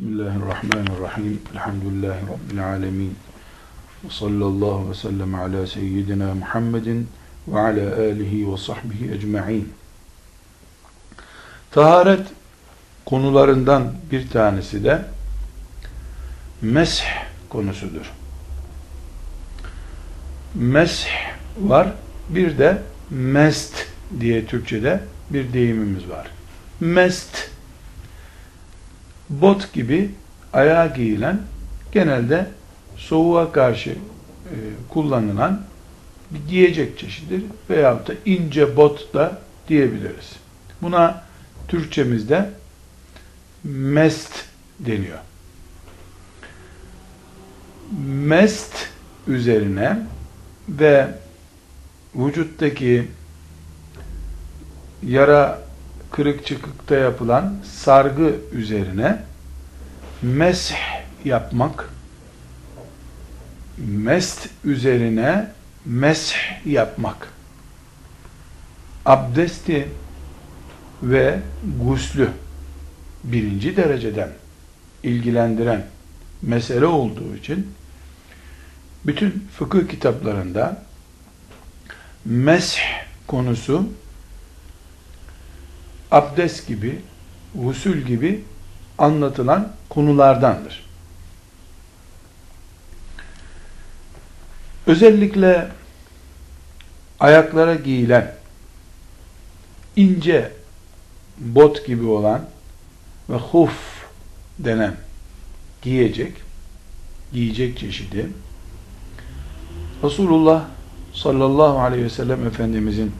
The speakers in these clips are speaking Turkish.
Bismillahirrahmanirrahim. Elhamdülillahi Rabbil alemin. Ve sallallahu ve sellem ala seyyidina Muhammedin ve ala alihi ve sahbihi ecma'in. Taharet konularından bir tanesi de mesh konusudur. Mesh var. Bir de mest diye Türkçe'de bir deyimimiz var. Mest bot gibi ayağa giyilen genelde soğuğa karşı e, kullanılan bir giyecek çeşidir veyahut da ince bot da diyebiliriz. Buna Türkçemizde mest deniyor. Mest üzerine ve vücuttaki yara kırık çıkıkta yapılan sargı üzerine mesh yapmak mest üzerine mesh yapmak. Abdesti ve guslü birinci dereceden ilgilendiren mesele olduğu için bütün fıkıh kitaplarında mesh konusu abdest gibi, usul gibi anlatılan konulardandır. Özellikle ayaklara giyilen ince bot gibi olan ve huf denen giyecek giyecek çeşidi Resulullah sallallahu aleyhi ve sellem Efendimizin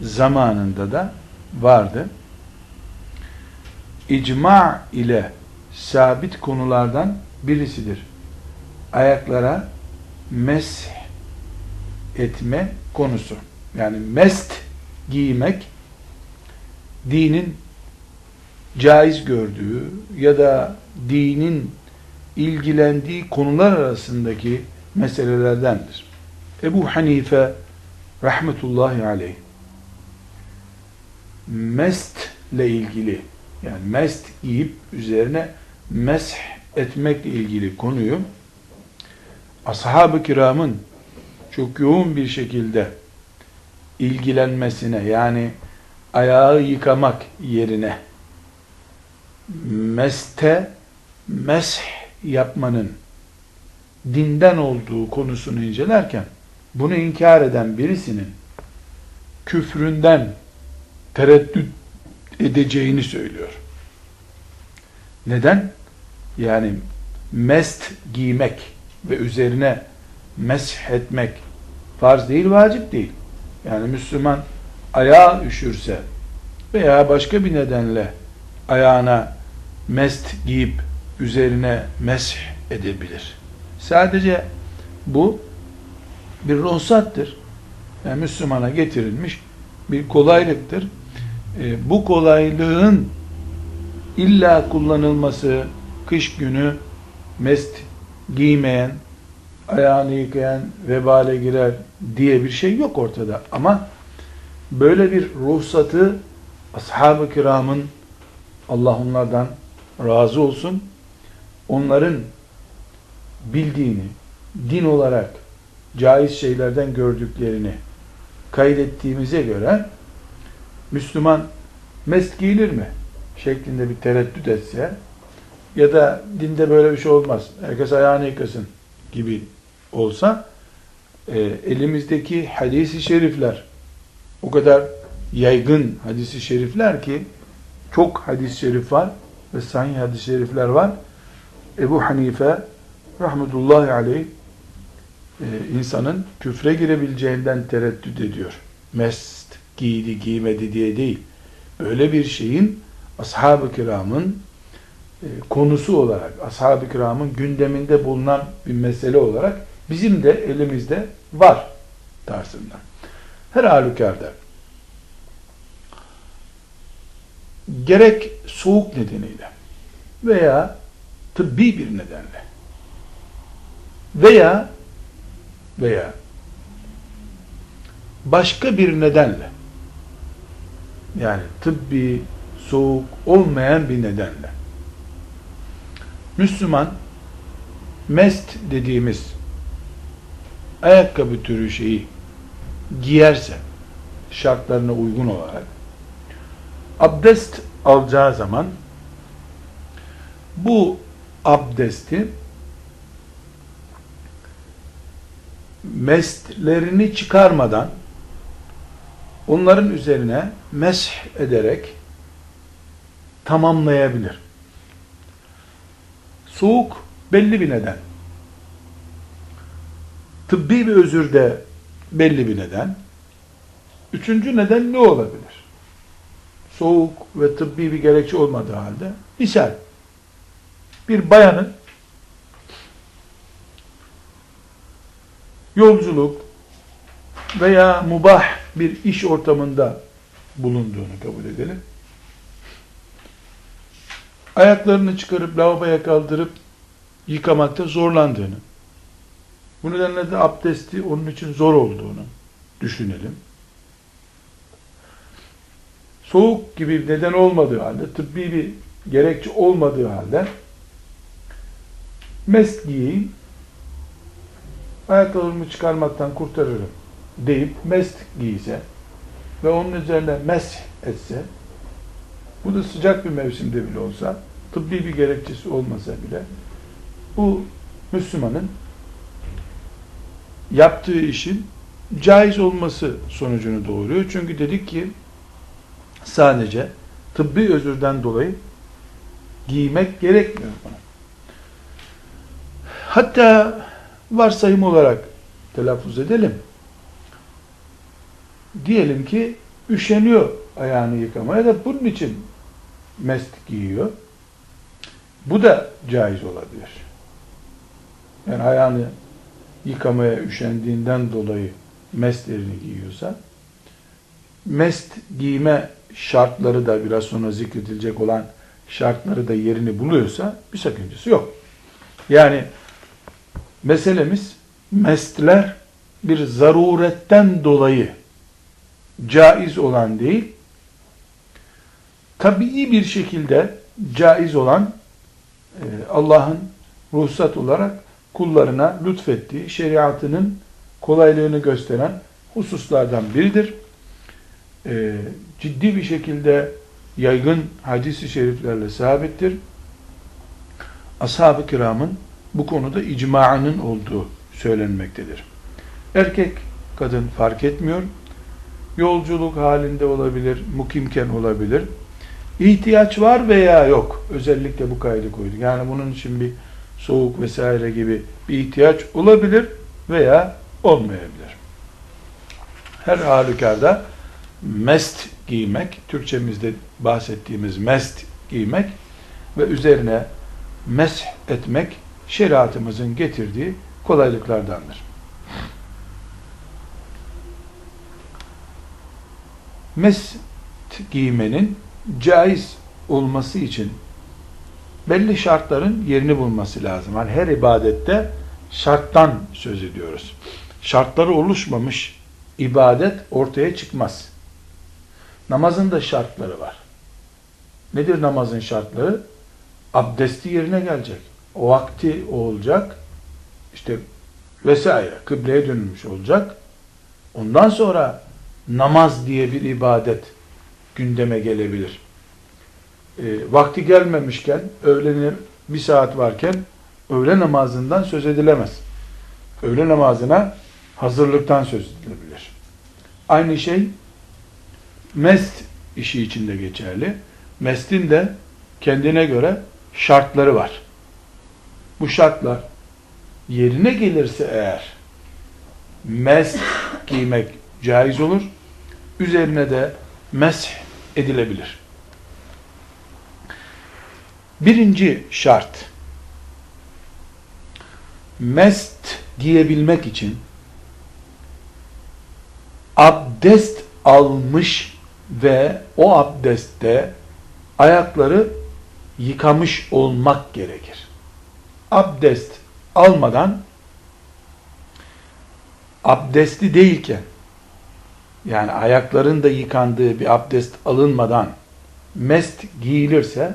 zamanında da vardı. İcma ile sabit konulardan birisidir. Ayaklara mesh etme konusu. Yani mest giymek dinin caiz gördüğü ya da dinin ilgilendiği konular arasındaki meselelerdendir. Ebu Hanife rahmetullahi aleyh mest ile ilgili yani mest giyip üzerine mesh etmekle ilgili konuyu ashab-ı kiramın çok yoğun bir şekilde ilgilenmesine yani ayağı yıkamak yerine meste mesh yapmanın dinden olduğu konusunu incelerken bunu inkar eden birisinin küfründen tereddüt edeceğini söylüyor. Neden? Yani mest giymek ve üzerine mesh etmek farz değil, vacip değil. Yani Müslüman ayağı üşürse veya başka bir nedenle ayağına mest giyip üzerine mesh edebilir. Sadece bu bir ruhsattır. Yani Müslümana getirilmiş bir kolaylıktır. E, bu kolaylığın illa kullanılması kış günü mest giymeyen, ayağını yıkayan vebale girer diye bir şey yok ortada. Ama böyle bir ruhsatı ashab-ı kiramın Allah onlardan razı olsun onların bildiğini din olarak caiz şeylerden gördüklerini kaydettiğimize göre Müslüman mest giyilir mi? şeklinde bir tereddüt etse ya da dinde böyle bir şey olmaz. Herkes ayağını yıkasın gibi olsa e, elimizdeki hadisi şerifler o kadar yaygın hadisi şerifler ki çok hadis-i şerif var ve sahih hadis-i şerifler var. Ebu Hanife rahmetullahi aleyh e, insanın küfre girebileceğinden tereddüt ediyor. Mest giydi giymedi diye değil. Böyle bir şeyin ashab-ı kiramın konusu olarak, ashab-ı kiramın gündeminde bulunan bir mesele olarak bizim de elimizde var tarzında. Her halükarda gerek soğuk nedeniyle veya tıbbi bir nedenle veya veya başka bir nedenle yani tıbbi soğuk olmayan bir nedenle Müslüman mest dediğimiz ayakkabı türü şeyi giyerse şartlarına uygun olarak abdest alacağı zaman bu abdesti mestlerini çıkarmadan onların üzerine mesh ederek tamamlayabilir. Soğuk belli bir neden. Tıbbi bir özür de belli bir neden. Üçüncü neden ne olabilir? Soğuk ve tıbbi bir gerekçe olmadığı halde misal bir bayanın yolculuk veya mubah bir iş ortamında bulunduğunu kabul edelim. Ayaklarını çıkarıp lavaboya kaldırıp yıkamakta zorlandığını, bu nedenle de abdesti onun için zor olduğunu düşünelim. Soğuk gibi bir neden olmadığı halde, tıbbi bir gerekçe olmadığı halde mest giyeyim, ayakkabımı çıkarmaktan kurtarırım deyip mest giyse ve onun üzerine mesh etse bu da sıcak bir mevsimde bile olsa tıbbi bir gerekçesi olmasa bile bu Müslümanın yaptığı işin caiz olması sonucunu doğuruyor. Çünkü dedik ki sadece tıbbi özürden dolayı giymek gerekmiyor buna. Hatta varsayım olarak telaffuz edelim. Diyelim ki üşeniyor ayağını yıkamaya da bunun için mest giyiyor. Bu da caiz olabilir. Yani ayağını yıkamaya üşendiğinden dolayı mestlerini giyiyorsa mest giyme şartları da biraz sonra zikredilecek olan şartları da yerini buluyorsa bir sakıncası yok. Yani meselemiz mestler bir zaruretten dolayı caiz olan değil, tabii bir şekilde caiz olan e, Allah'ın ruhsat olarak kullarına lütfettiği şeriatının kolaylığını gösteren hususlardan biridir. E, ciddi bir şekilde yaygın hadisi şeriflerle sabittir. Ashab-ı kiramın bu konuda icma'ının olduğu söylenmektedir. Erkek, kadın fark etmiyor. Yolculuk halinde olabilir, mukimken olabilir. İhtiyaç var veya yok. Özellikle bu kaydı koyduk. Yani bunun için bir soğuk vesaire gibi bir ihtiyaç olabilir veya olmayabilir. Her halükarda mest giymek, Türkçemizde bahsettiğimiz mest giymek ve üzerine mesh etmek şeriatımızın getirdiği kolaylıklardandır. Mest giymenin caiz olması için belli şartların yerini bulması lazım. Yani her ibadette şarttan söz ediyoruz. Şartları oluşmamış ibadet ortaya çıkmaz. Namazın da şartları var. Nedir namazın şartları? Abdesti yerine gelecek. O vakti olacak. İşte vesaire. Kıbleye dönülmüş olacak. Ondan sonra namaz diye bir ibadet gündeme gelebilir. E, vakti gelmemişken, öğlenin bir saat varken öğle namazından söz edilemez. Öğle namazına hazırlıktan söz edilebilir. Aynı şey mest işi içinde geçerli. Mestin de kendine göre şartları var. Bu şartlar yerine gelirse eğer mest giymek caiz olur. Üzerine de mesh edilebilir. Birinci şart mest giyebilmek için abdest almış ve o abdestte ayakları yıkamış olmak gerekir. Abdest almadan abdestli değilken yani ayakların da yıkandığı bir abdest alınmadan mest giyilirse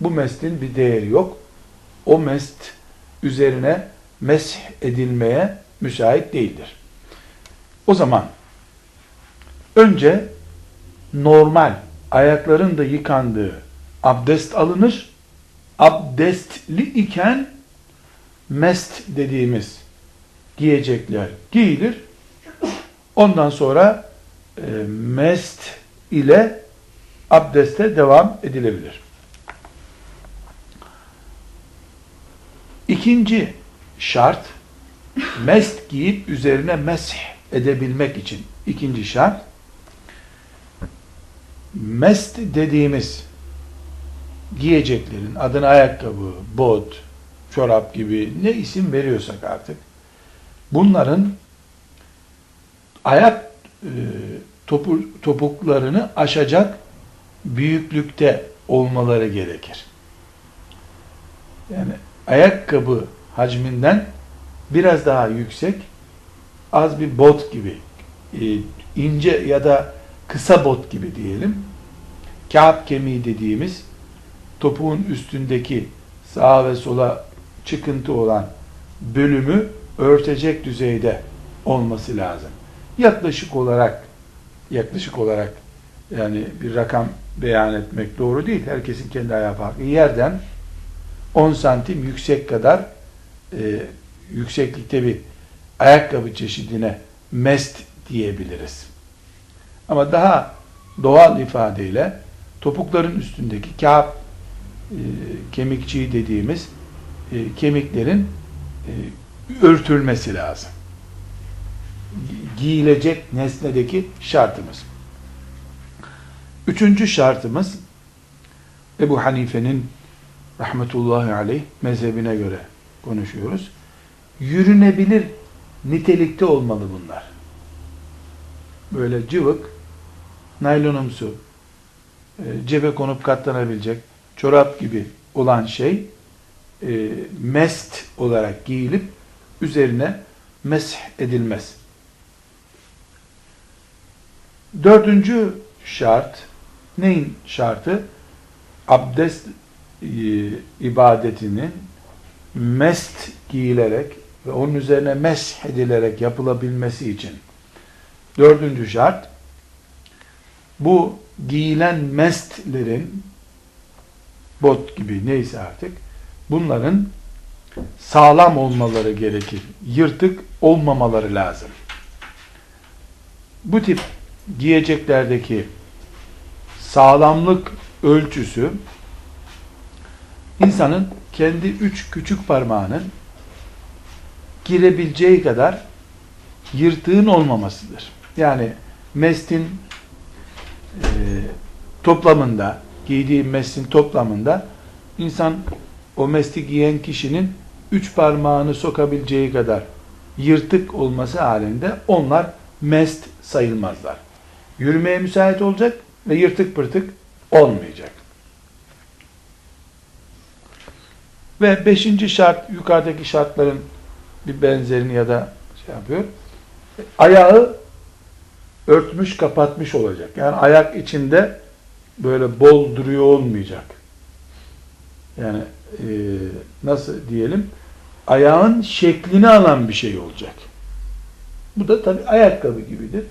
bu mestin bir değeri yok. o mest üzerine mesh edilmeye müsait değildir. O zaman önce normal ayakların da yıkandığı abdest alınır. Abdestli iken mest dediğimiz giyecekler giyilir. Ondan sonra e, mest ile abdeste devam edilebilir. İkinci şart mest giyip üzerine mesh edebilmek için ikinci şart mest dediğimiz giyeceklerin adına ayakkabı, bot, çorap gibi ne isim veriyorsak artık bunların ayak e, topu, topuklarını aşacak büyüklükte olmaları gerekir. Yani ayakkabı hacminden biraz daha yüksek, az bir bot gibi, e, ince ya da kısa bot gibi diyelim. Kağıt kemiği dediğimiz topuğun üstündeki sağa ve sola çıkıntı olan bölümü örtecek düzeyde olması lazım. Yaklaşık olarak yaklaşık olarak yani bir rakam beyan etmek doğru değil. Herkesin kendi ayağı farklı. Yerden 10 santim yüksek kadar e, yükseklikte bir ayakkabı çeşidine mest diyebiliriz. Ama daha doğal ifadeyle topukların üstündeki kağıt e, kemikçiği dediğimiz e, kemiklerin e, örtülmesi lazım. Giyilecek nesnedeki şartımız. Üçüncü şartımız Ebu Hanife'nin rahmetullahi aleyh mezhebine göre konuşuyoruz. Yürünebilir nitelikte olmalı bunlar. Böyle cıvık, naylonumsu, e, cebe konup katlanabilecek, çorap gibi olan şey e, mest olarak giyilip üzerine mesh edilmez. Dördüncü şart, neyin şartı? Abdest e, ibadetinin mest giyilerek ve onun üzerine mesh edilerek yapılabilmesi için dördüncü şart bu giyilen mestlerin bot gibi neyse artık bunların sağlam olmaları gerekir. Yırtık olmamaları lazım. Bu tip giyeceklerdeki sağlamlık ölçüsü insanın kendi üç küçük parmağının girebileceği kadar yırtığın olmamasıdır. Yani mestin e, toplamında, giydiği mestin toplamında insan o mesti giyen kişinin üç parmağını sokabileceği kadar yırtık olması halinde onlar mest sayılmazlar. Yürümeye müsait olacak ve yırtık pırtık olmayacak. Ve beşinci şart, yukarıdaki şartların bir benzerini ya da şey yapıyor. Ayağı örtmüş, kapatmış olacak. Yani ayak içinde böyle bol duruyor olmayacak. Yani e, nasıl diyelim? Ayağın şeklini alan bir şey olacak. Bu da tabi ayakkabı gibidir.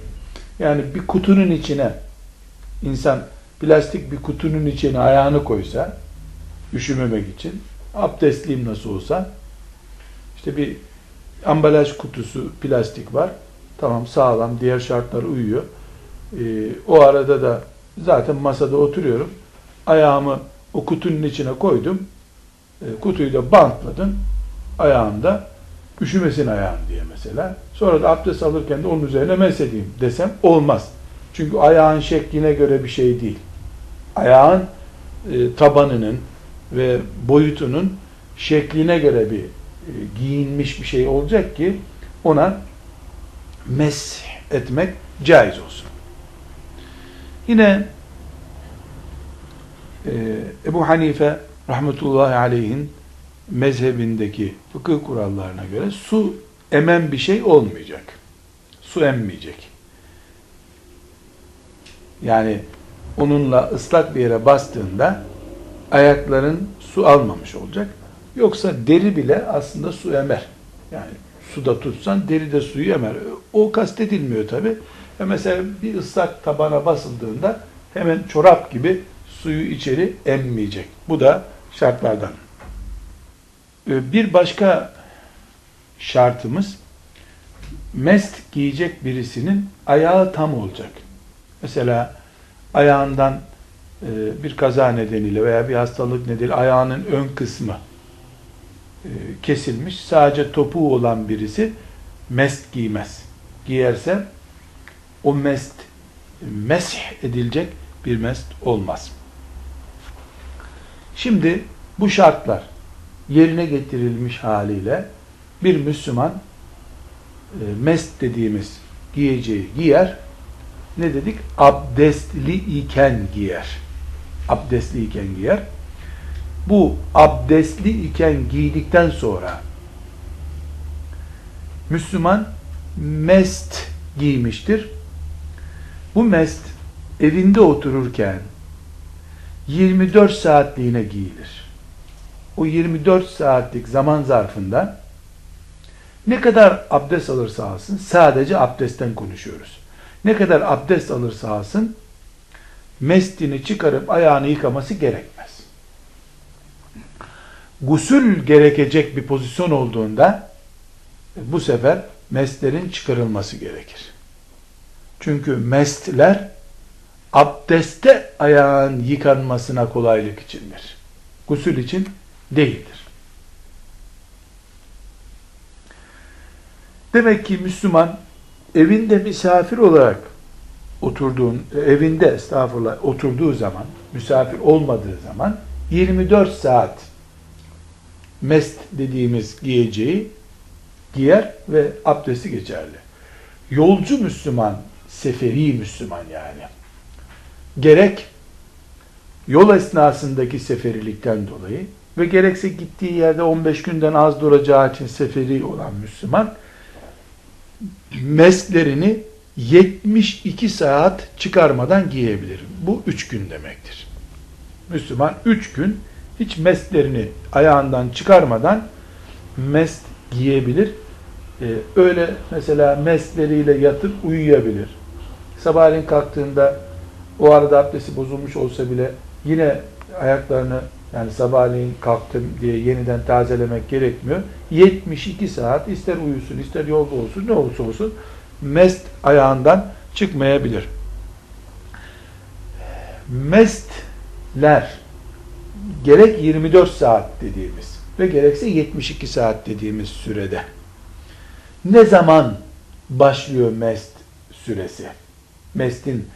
Yani bir kutunun içine insan plastik bir kutunun içine ayağını koysa üşümemek için abdestliyim nasıl olsa işte bir ambalaj kutusu plastik var. Tamam sağlam diğer şartlar uyuyor. Ee, o arada da zaten masada oturuyorum. Ayağımı o kutunun içine koydum. E, kutuyu da bantladım. Ayağımda üşümesin ayağım diye mesela. Sonra da abdest alırken de onun üzerine mesedeyim desem olmaz. Çünkü ayağın şekline göre bir şey değil. Ayağın e, tabanının ve boyutunun şekline göre bir e, giyinmiş bir şey olacak ki ona mes etmek caiz olsun. Yine e, Ebu Hanife rahmetullahi aleyhin mezhebindeki fıkıh kurallarına göre su emen bir şey olmayacak. Su emmeyecek. Yani onunla ıslak bir yere bastığında ayakların su almamış olacak. Yoksa deri bile aslında su emer. Yani suda tutsan deri de suyu emer. O kastedilmiyor tabi. Ve mesela bir ıslak tabana basıldığında hemen çorap gibi suyu içeri emmeyecek. Bu da şartlardan. Ee, bir başka şartımız mest giyecek birisinin ayağı tam olacak. Mesela ayağından e, bir kaza nedeniyle veya bir hastalık nedeniyle ayağının ön kısmı e, kesilmiş. Sadece topuğu olan birisi mest giymez. Giyerse o mest mesih edilecek bir mest olmaz. Şimdi bu şartlar yerine getirilmiş haliyle bir Müslüman e, mest dediğimiz giyeceği giyer. Ne dedik? Abdestli iken giyer. Abdestli iken giyer. Bu abdestli iken giydikten sonra Müslüman mest giymiştir. Bu mest evinde otururken 24 saatliğine giyilir. O 24 saatlik zaman zarfında ne kadar abdest alırsa alsın, sadece abdestten konuşuyoruz. Ne kadar abdest alırsa alsın, mestini çıkarıp ayağını yıkaması gerekmez. Gusül gerekecek bir pozisyon olduğunda, bu sefer mestlerin çıkarılması gerekir. Çünkü mestler abdeste ayağın yıkanmasına kolaylık içindir. Gusül için değildir. Demek ki Müslüman evinde misafir olarak oturduğun, evinde estağfurullah oturduğu zaman, misafir olmadığı zaman 24 saat mest dediğimiz giyeceği giyer ve abdesti geçerli. Yolcu Müslüman, seferi Müslüman yani. Gerek yol esnasındaki seferilikten dolayı ve gerekse gittiği yerde 15 günden az duracağı için seferi olan Müslüman mesklerini 72 saat çıkarmadan giyebilir. Bu 3 gün demektir. Müslüman 3 gün hiç mesklerini ayağından çıkarmadan mest giyebilir. Ee, öyle mesela meskleriyle yatıp uyuyabilir. Sabahleyin kalktığında o arada abdesti bozulmuş olsa bile yine ayaklarını yani sabahleyin kalktım diye yeniden tazelemek gerekmiyor. 72 saat ister uyusun ister yolda olsun ne olursa olsun mest ayağından çıkmayabilir. Mestler gerek 24 saat dediğimiz ve gerekse 72 saat dediğimiz sürede ne zaman başlıyor mest süresi? Mestin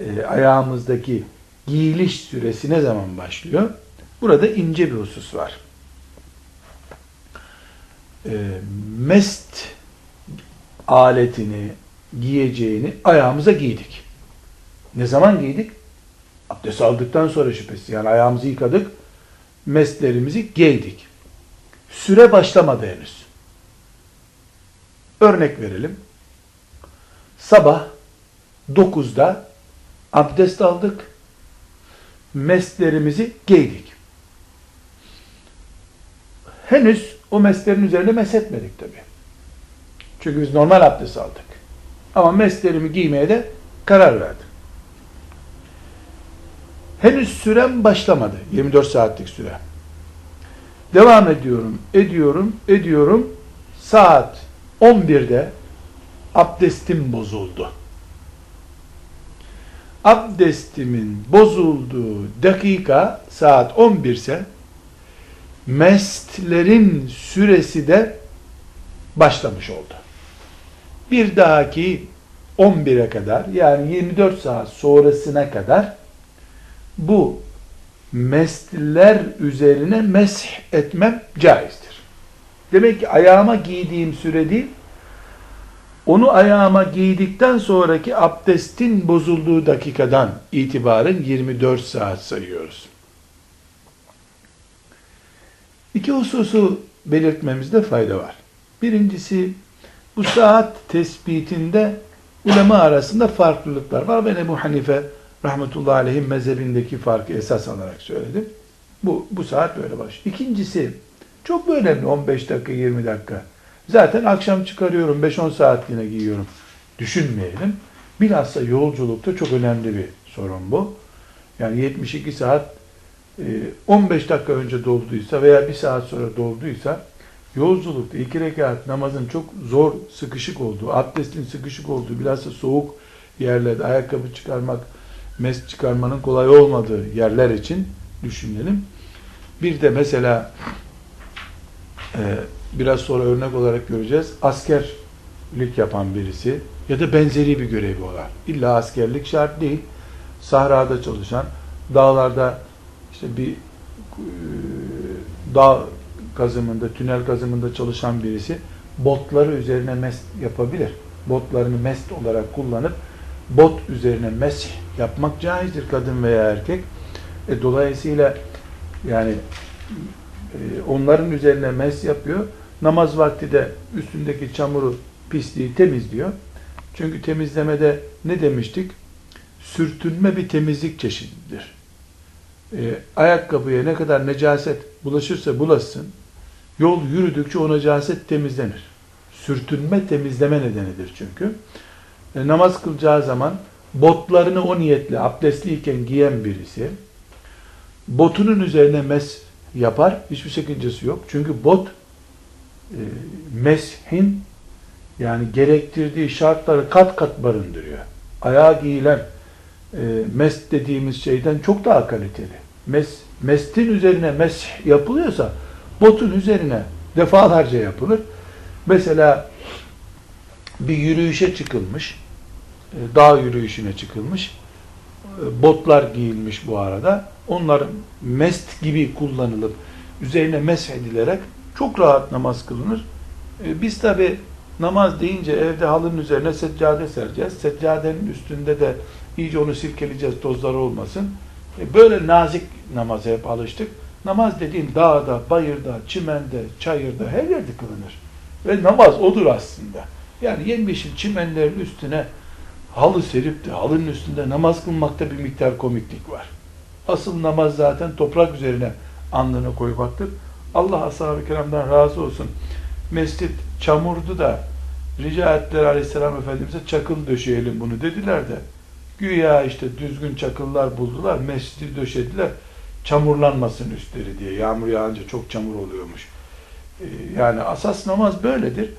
e, ayağımızdaki giyiliş süresi ne zaman başlıyor? Burada ince bir husus var. E, mest aletini, giyeceğini ayağımıza giydik. Ne zaman giydik? Abdest aldıktan sonra şüphesiz. Yani ayağımızı yıkadık, mestlerimizi giydik. Süre başlamadı henüz. Örnek verelim. Sabah 9'da abdest aldık, meslerimizi giydik. Henüz o meslerin üzerine meshetmedik tabi. Çünkü biz normal abdest aldık. Ama meslerimi giymeye de karar verdim. Henüz sürem başlamadı. 24 saatlik süre. Devam ediyorum, ediyorum, ediyorum. Saat 11'de abdestim bozuldu. Abdestimin bozulduğu dakika saat 11 ise mestlerin süresi de başlamış oldu. Bir dahaki 11'e kadar yani 24 saat sonrasına kadar bu mestler üzerine mesh etmem caizdir. Demek ki ayağıma giydiğim süre değil, onu ayağıma giydikten sonraki abdestin bozulduğu dakikadan itibaren 24 saat sayıyoruz. İki hususu belirtmemizde fayda var. Birincisi bu saat tespitinde ulema arasında farklılıklar var. Ben Ebu Hanife rahmetullahi aleyhim mezhebindeki farkı esas alarak söyledim. Bu, bu saat böyle baş. İkincisi Çok önemli 15 dakika 20 dakika? Zaten akşam çıkarıyorum 5-10 saatliğine giyiyorum. Düşünmeyelim. Bilhassa yolculukta çok önemli bir sorun bu. Yani 72 saat 15 dakika önce dolduysa veya bir saat sonra dolduysa yolculukta iki rekat namazın çok zor, sıkışık olduğu, abdestin sıkışık olduğu, bilhassa soğuk yerlerde ayakkabı çıkarmak, mes çıkarmanın kolay olmadığı yerler için düşünelim. Bir de mesela e, biraz sonra örnek olarak göreceğiz. Askerlik yapan birisi ya da benzeri bir görevi olan. İlla askerlik şart değil. Sahrada çalışan, dağlarda işte bir e, dağ kazımında, tünel kazımında çalışan birisi botları üzerine mest yapabilir. Botlarını mest olarak kullanıp bot üzerine mesih yapmak caizdir kadın veya erkek. E, dolayısıyla yani e, onların üzerine mes yapıyor. Namaz vakti de üstündeki çamuru, pisliği temizliyor. Çünkü temizlemede ne demiştik? Sürtünme bir temizlik çeşididir. E, ayakkabıya ne kadar necaset bulaşırsa bulaşsın, yol yürüdükçe o necaset temizlenir. Sürtünme temizleme nedenidir çünkü. E, namaz kılacağı zaman botlarını o niyetle abdestliyken giyen birisi, botunun üzerine mes yapar, hiçbir sakıncası yok. Çünkü bot e, meshin yani gerektirdiği şartları kat kat barındırıyor. Ayağa giyilen e, mes dediğimiz şeyden çok daha kaliteli. Mes, mestin üzerine mes yapılıyorsa botun üzerine defalarca yapılır. Mesela bir yürüyüşe çıkılmış, e, dağ yürüyüşüne çıkılmış, e, botlar giyilmiş bu arada. Onlar mest gibi kullanılıp üzerine mesh edilerek çok rahat namaz kılınır. E, biz tabi namaz deyince evde halının üzerine seccade sereceğiz. Seccadenin üstünde de iyice onu silkeleyeceğiz tozları olmasın. Böyle nazik namaza hep alıştık. Namaz dediğin dağda, bayırda, çimende, çayırda her yerde kılınır. Ve namaz odur aslında. Yani yemyeşil çimenlerin üstüne halı serip de halının üstünde namaz kılmakta bir miktar komiklik var. Asıl namaz zaten toprak üzerine alnını koymaktır. Allah ashab-ı kiramdan razı olsun. Mescit çamurdu da rica ettiler aleyhisselam efendimize çakıl döşeyelim bunu dediler de güya işte düzgün çakıllar buldular mescidi döşediler çamurlanmasın üstleri diye yağmur yağınca çok çamur oluyormuş. Ee, yani asas namaz böyledir.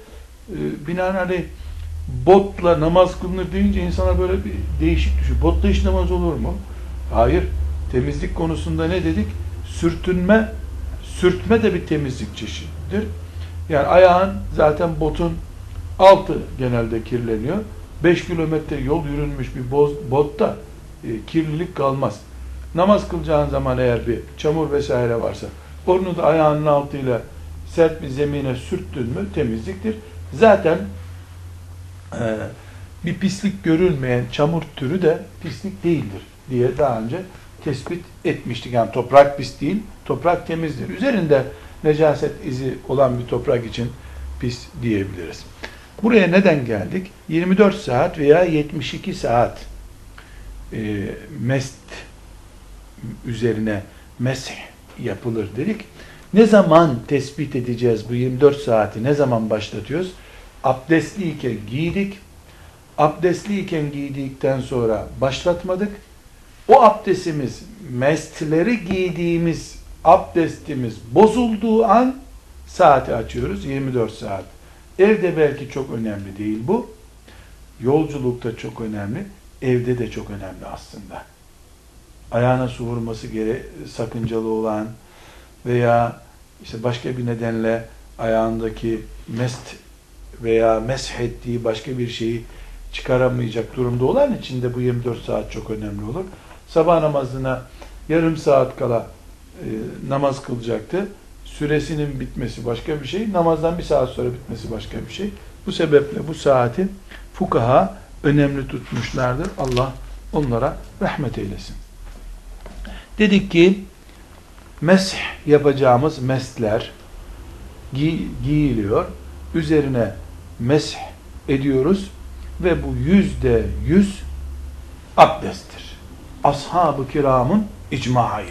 Ee, binaenaleyh botla namaz kılınır deyince insana böyle bir değişik düşüyor. Botla hiç namaz olur mu? Hayır. Temizlik konusunda ne dedik? Sürtünme, sürtme de bir temizlik çeşididir. Yani ayağın zaten botun altı genelde kirleniyor. 5 kilometre yol yürünmüş bir botta e, kirlilik kalmaz. Namaz kılacağın zaman eğer bir çamur vesaire varsa onu da ayağının altıyla sert bir zemine sürttün mü temizliktir. Zaten e, bir pislik görülmeyen çamur türü de pislik değildir diye daha önce tespit etmiştik. Yani toprak pis değil, toprak temizdir. Üzerinde necaset izi olan bir toprak için pis diyebiliriz. Buraya neden geldik? 24 saat veya 72 saat e, mest üzerine mesih yapılır dedik. Ne zaman tespit edeceğiz bu 24 saati? Ne zaman başlatıyoruz? Abdestliyken giydik. Abdestliyken giydikten sonra başlatmadık. O abdestimiz, mestleri giydiğimiz abdestimiz bozulduğu an saati açıyoruz. 24 saat. Evde belki çok önemli değil bu. Yolculukta çok önemli. Evde de çok önemli aslında. Ayağına su vurması gere sakıncalı olan veya işte başka bir nedenle ayağındaki mest veya mesh ettiği başka bir şeyi çıkaramayacak durumda olan için de bu 24 saat çok önemli olur. Sabah namazına yarım saat kala e, namaz kılacaktı. Süresinin bitmesi başka bir şey, namazdan bir saat sonra bitmesi başka bir şey. Bu sebeple bu saati fukaha önemli tutmuşlardır. Allah onlara rahmet eylesin. Dedik ki mesh yapacağımız mesler gi giyiliyor. Üzerine mesh ediyoruz ve bu yüzde yüz abdesttir. Ashab-ı kiramın icma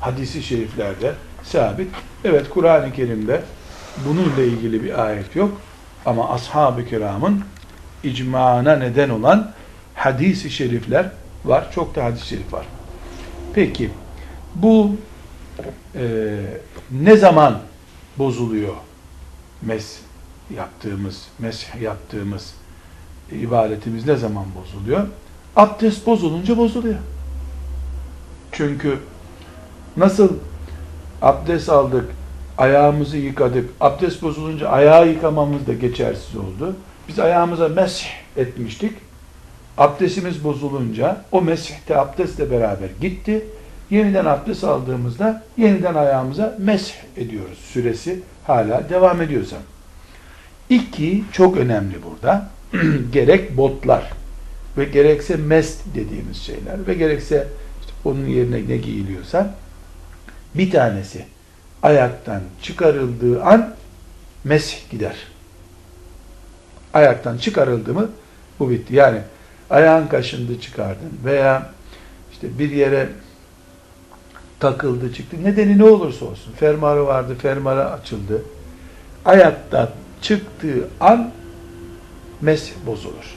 hadisi şeriflerde sabit. Evet Kur'an-ı Kerim'de bununla ilgili bir ayet yok. Ama ashab-ı kiramın icmana neden olan hadis-i şerifler var. Çok da hadis-i şerif var. Peki bu e, ne zaman bozuluyor? Mes yaptığımız, mesh yaptığımız ibadetimiz ne zaman bozuluyor? Abdest bozulunca bozuluyor. Çünkü nasıl abdest aldık, ayağımızı yıkadık, abdest bozulunca ayağı yıkamamız da geçersiz oldu. Biz ayağımıza mesh etmiştik. Abdestimiz bozulunca o mesihte abdestle beraber gitti. Yeniden abdest aldığımızda yeniden ayağımıza mesh ediyoruz. Süresi hala devam ediyorsa. İki çok önemli burada. Gerek botlar ve gerekse mest dediğimiz şeyler ve gerekse işte onun yerine ne giyiliyorsa bir tanesi ayaktan çıkarıldığı an mesih gider. Ayaktan çıkarıldı mı bu bitti. Yani ayağın kaşındı çıkardın veya işte bir yere takıldı çıktı. Nedeni ne olursa olsun. Fermuarı vardı, fermuarı açıldı. Ayaktan çıktığı an mesih bozulur.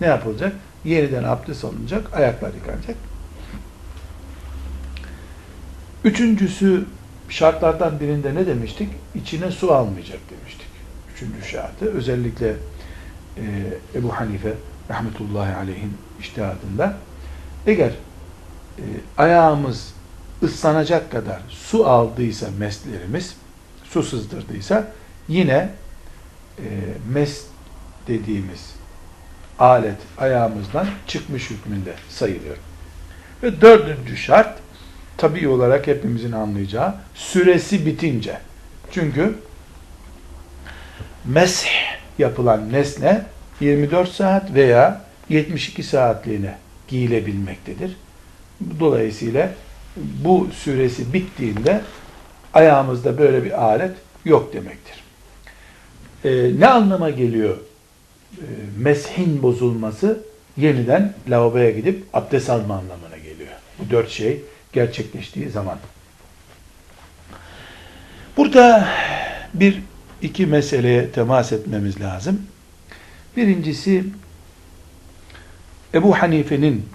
Ne yapılacak? Yeniden abdest alınacak, ayaklar yıkanacak. Üçüncüsü şartlardan birinde ne demiştik? İçine su almayacak demiştik. Üçüncü şartı özellikle e, Ebu Hanife rahmetullahi aleyhin iştihadında eğer e, ayağımız ıslanacak kadar su aldıysa meslerimiz, su sızdırdıysa yine e, mes dediğimiz alet ayağımızdan çıkmış hükmünde sayılıyor. Ve dördüncü şart tabi olarak hepimizin anlayacağı süresi bitince. Çünkü mesh yapılan nesne 24 saat veya 72 saatliğine giyilebilmektedir. Dolayısıyla bu süresi bittiğinde ayağımızda böyle bir alet yok demektir. Ee, ne anlama geliyor e, meshin bozulması? Yeniden lavaboya gidip abdest alma anlamına geliyor. Bu dört şey gerçekleştiği zaman. Burada bir iki meseleye temas etmemiz lazım. Birincisi Ebu Hanife'nin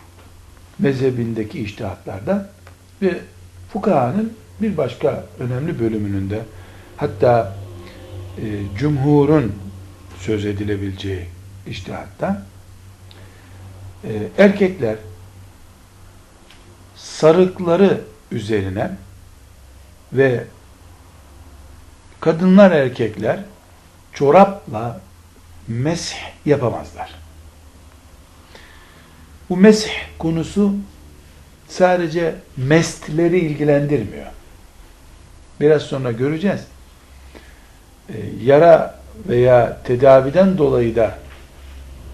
mezhebindeki iştihatlarda ve fukahanın bir başka önemli bölümünün de hatta e, cumhurun söz edilebileceği iştihatta e, erkekler sarıkları üzerine ve kadınlar erkekler çorapla mesh yapamazlar. Bu mesh konusu sadece mestleri ilgilendirmiyor. Biraz sonra göreceğiz. Ee, yara veya tedaviden dolayı da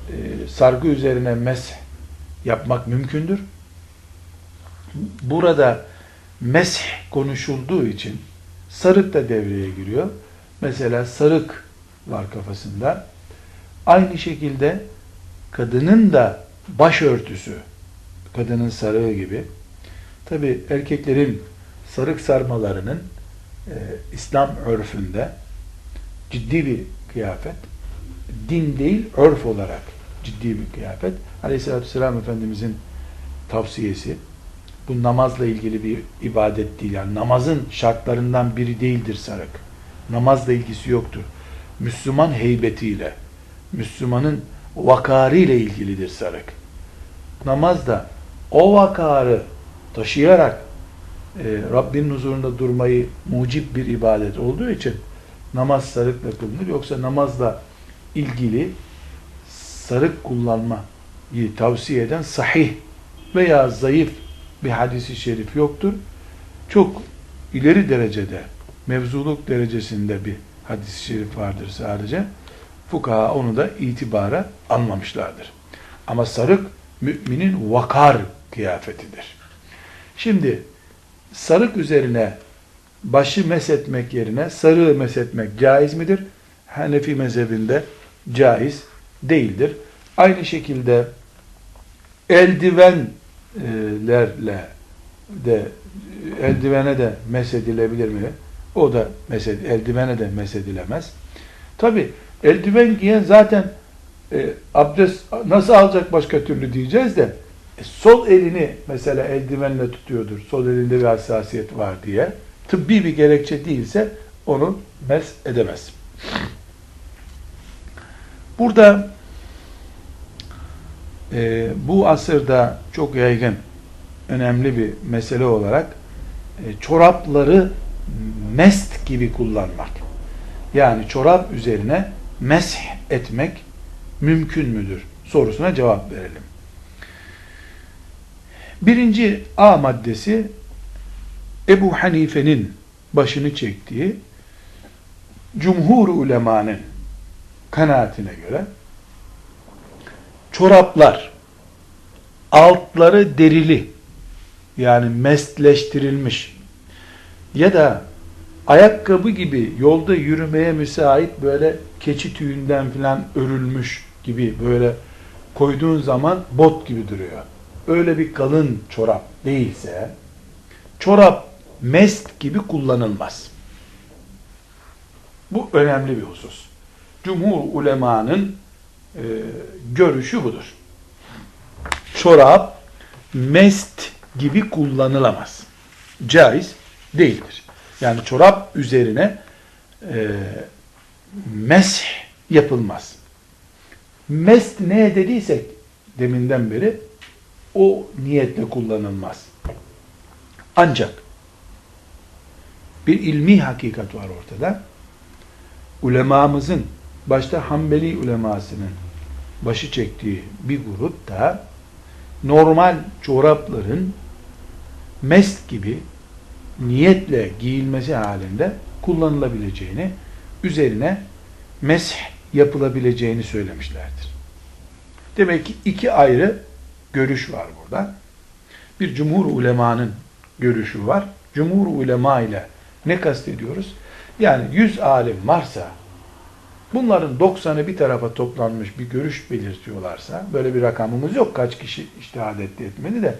e, sargı üzerine mesh yapmak mümkündür. Burada mesh konuşulduğu için sarık da devreye giriyor. Mesela sarık var kafasında. Aynı şekilde kadının da başörtüsü, kadının sarığı gibi. Tabi erkeklerin sarık sarmalarının e, İslam örfünde ciddi bir kıyafet. Din değil, örf olarak ciddi bir kıyafet. Aleyhisselatü Vesselam Efendimizin tavsiyesi. Bu namazla ilgili bir ibadet değil. Yani namazın şartlarından biri değildir sarık. Namazla ilgisi yoktur. Müslüman heybetiyle, Müslümanın vakarıyla ilgilidir sarık. Namaz da o vakarı taşıyarak e, Rabbinin huzurunda durmayı mucip bir ibadet olduğu için namaz sarıkla kılınır. Yoksa namazla ilgili sarık kullanmayı tavsiye eden sahih veya zayıf bir hadisi şerif yoktur. Çok ileri derecede, mevzuluk derecesinde bir hadis-i şerif vardır sadece. Fukaha onu da itibara almamışlardır. Ama sarık müminin vakar kıyafetidir. Şimdi sarık üzerine başı mesetmek yerine sarığı mesetmek caiz midir? Hanefi mezhebinde caiz değildir. Aynı şekilde eldivenlerle de eldivene de mesedilebilir mi? O da mesed, eldivene de mesedilemez. Tabi eldiven giyen zaten e, abdest nasıl alacak başka türlü diyeceğiz de e, sol elini mesela eldivenle tutuyordur. Sol elinde bir hassasiyet var diye. Tıbbi bir gerekçe değilse onu mes edemez. Burada e, bu asırda çok yaygın önemli bir mesele olarak e, çorapları mest gibi kullanmak. Yani çorap üzerine mesh etmek mümkün müdür sorusuna cevap verelim. Birinci A maddesi Ebu Hanife'nin başını çektiği cumhur ulemanın kanaatine göre çoraplar altları derili yani mestleştirilmiş ya da ayakkabı gibi yolda yürümeye müsait böyle keçi tüyünden filan örülmüş gibi böyle koyduğun zaman bot gibi duruyor. Öyle bir kalın çorap değilse çorap mest gibi kullanılmaz. Bu önemli bir husus. Cumhur ulemanın e, görüşü budur. Çorap mest gibi kullanılamaz. Caiz değildir. Yani çorap üzerine e, mesh yapılmaz. Mest ne dediysek deminden beri o niyetle kullanılmaz. Ancak bir ilmi hakikat var ortada. Ulemamızın başta Hanbeli ulemasının başı çektiği bir grup da normal çorapların mest gibi niyetle giyilmesi halinde kullanılabileceğini, üzerine mesh yapılabileceğini söylemişlerdir. Demek ki iki ayrı görüş var burada. Bir cumhur ulemanın görüşü var. Cumhur ulema ile ne kastediyoruz? Yani yüz alim varsa bunların 90'ı bir tarafa toplanmış bir görüş belirtiyorlarsa böyle bir rakamımız yok kaç kişi iştihad etti etmedi de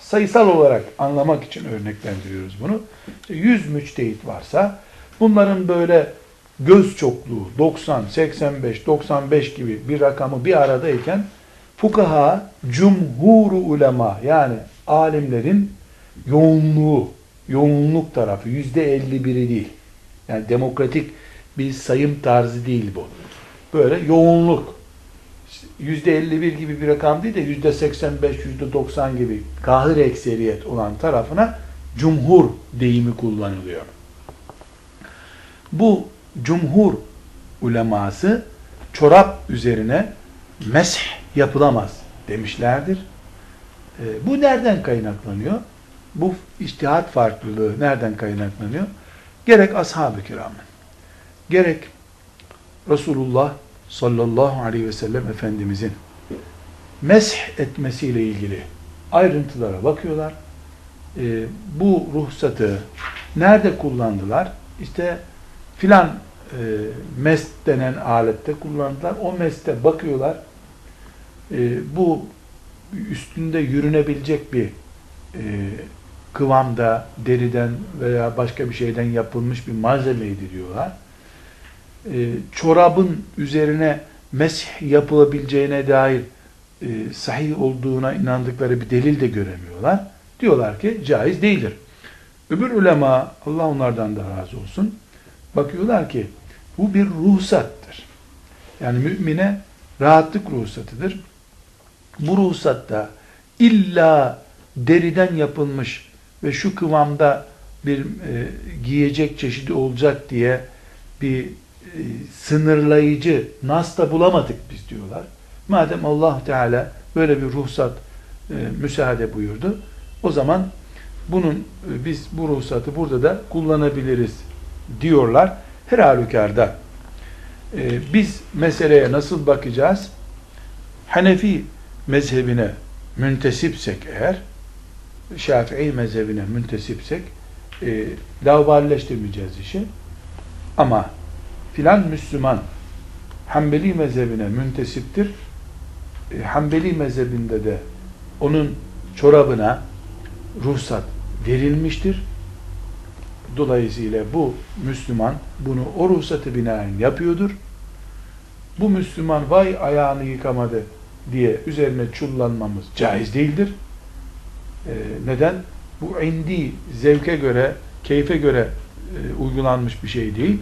sayısal olarak anlamak için örneklendiriyoruz bunu. İşte 100 müçtehit varsa bunların böyle göz çokluğu 90, 85, 95 gibi bir rakamı bir aradayken fukaha, cumhuru ulema yani alimlerin yoğunluğu, yoğunluk tarafı yüzde 51'i değil. Yani demokratik bir sayım tarzı değil bu. Böyle yoğunluk yüzde 51 gibi bir rakam değil de yüzde 85, yüzde 90 gibi kahir ekseriyet olan tarafına cumhur deyimi kullanılıyor. Bu cumhur uleması çorap üzerine mesh yapılamaz demişlerdir. E, bu nereden kaynaklanıyor? Bu iştihat farklılığı nereden kaynaklanıyor? Gerek ashab-ı kiramın, gerek Resulullah sallallahu aleyhi ve sellem Efendimizin mesh etmesiyle ilgili ayrıntılara bakıyorlar. E, bu ruhsatı nerede kullandılar? İşte filan e, mest denen alette kullandılar. O meste bakıyorlar. E, bu üstünde yürünebilecek bir e, kıvamda, deriden veya başka bir şeyden yapılmış bir malzemeydi diyorlar. E, çorabın üzerine mesh yapılabileceğine dair e, sahih olduğuna inandıkları bir delil de göremiyorlar. Diyorlar ki caiz değildir. Öbür ulema, Allah onlardan da razı olsun, bakıyorlar ki bu bir ruhsattır. Yani mümine rahatlık ruhsatıdır. Bu ruhsatta illa deriden yapılmış ve şu kıvamda bir e, giyecek çeşidi olacak diye bir sınırlayıcı nas da bulamadık biz diyorlar. Madem Allah Teala böyle bir ruhsat e, müsaade buyurdu, o zaman bunun e, biz bu ruhsatı burada da kullanabiliriz diyorlar. Her halükarda e, biz meseleye nasıl bakacağız? Hanefi mezhebine müntesipsek eğer, Şafii mezhebine müntesipsek e, lauballeştirmeyeceğiz işi. Ama filan Müslüman Hanbeli mezhebine müntesiptir. E, Hanbeli mezhebinde de onun çorabına ruhsat verilmiştir. Dolayısıyla bu Müslüman bunu o ruhsatı binaen yapıyordur. Bu Müslüman vay ayağını yıkamadı diye üzerine çullanmamız caiz değildir. Ee, neden? Bu indi zevke göre, keyfe göre e, uygulanmış bir şey değil.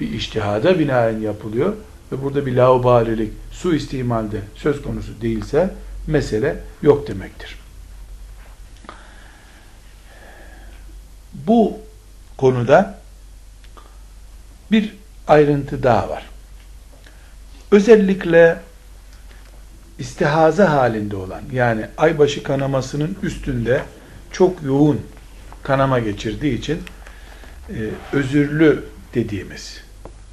Bir iştihada binaen yapılıyor ve burada bir laubalilik, su istimalde söz konusu değilse mesele yok demektir. Bu konuda bir ayrıntı daha var. Özellikle istihaza halinde olan yani aybaşı kanamasının üstünde çok yoğun kanama geçirdiği için e, özürlü dediğimiz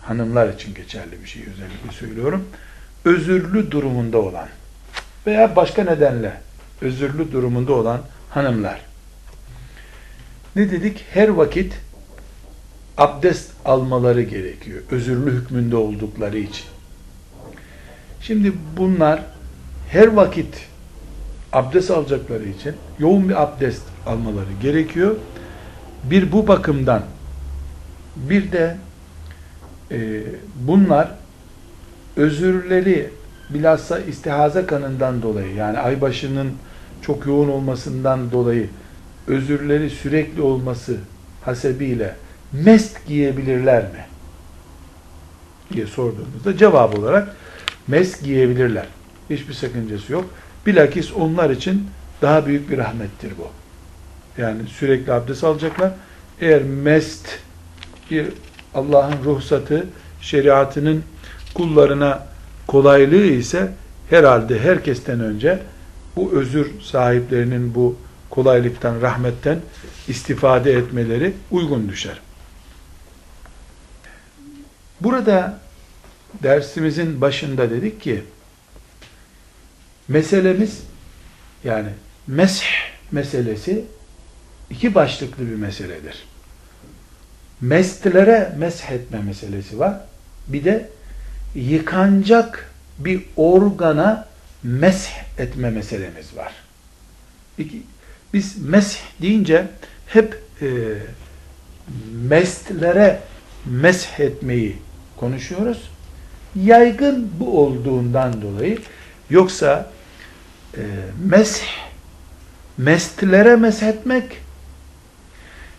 hanımlar için geçerli bir şey özellikle söylüyorum. Özürlü durumunda olan veya başka nedenle özürlü durumunda olan hanımlar. Ne dedik? Her vakit abdest almaları gerekiyor. Özürlü hükmünde oldukları için. Şimdi bunlar her vakit abdest alacakları için yoğun bir abdest almaları gerekiyor. Bir bu bakımdan bir de e, bunlar özürleri bilhassa istihaza kanından dolayı yani aybaşının çok yoğun olmasından dolayı özürleri sürekli olması hasebiyle mest giyebilirler mi? diye sorduğumuzda cevap olarak mest giyebilirler. Hiçbir sakıncası yok. Bilakis onlar için daha büyük bir rahmettir bu. Yani sürekli abdest alacaklar. Eğer mest bir Allah'ın ruhsatı, şeriatının kullarına kolaylığı ise herhalde herkesten önce bu özür sahiplerinin bu kolaylıktan, rahmetten istifade etmeleri uygun düşer. Burada dersimizin başında dedik ki meselemiz yani mesh meselesi iki başlıklı bir meseledir. Mestlere mesh etme meselesi var. Bir de yıkanacak bir organa mesh etme meselemiz var. İki, biz mesh deyince hep e, mestlere mesh etmeyi konuşuyoruz. Yaygın bu olduğundan dolayı yoksa e, mesh mestlere meshetmek